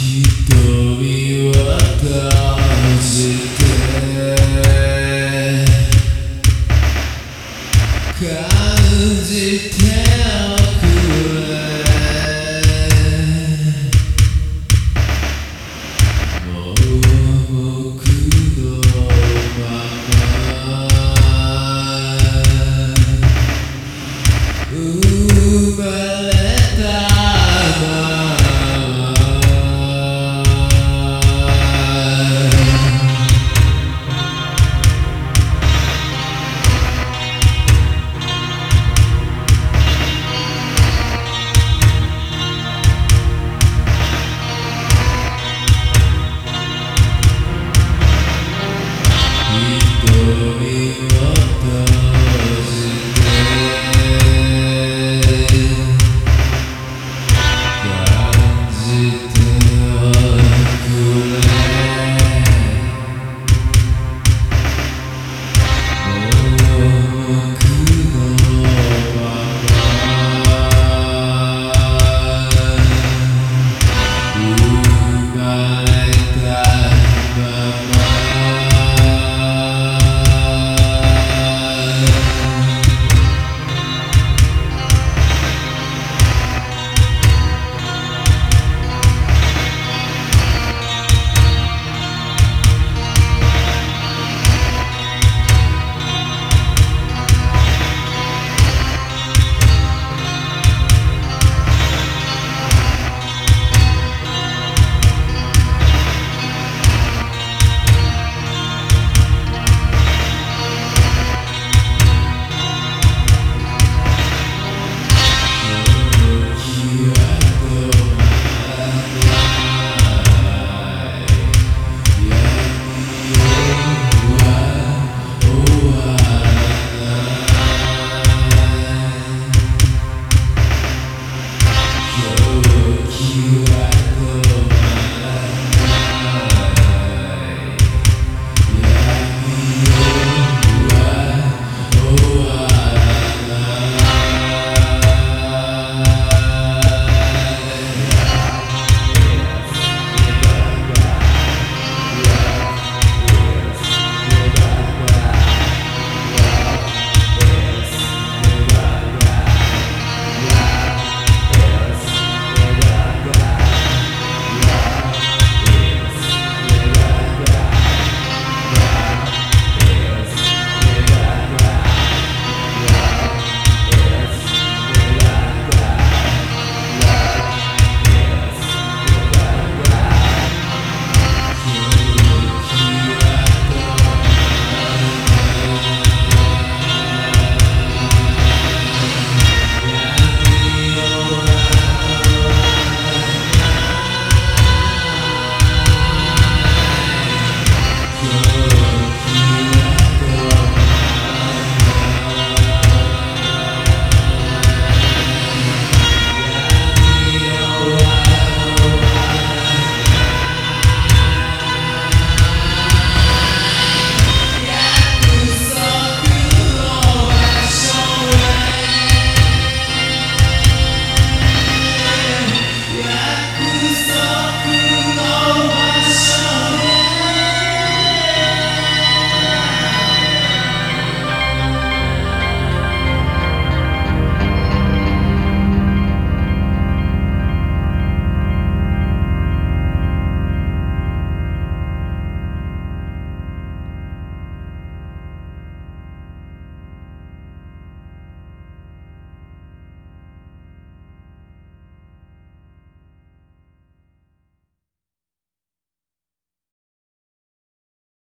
瞳は閉じて感じておくれ。もう僕のまま生まれ Oh.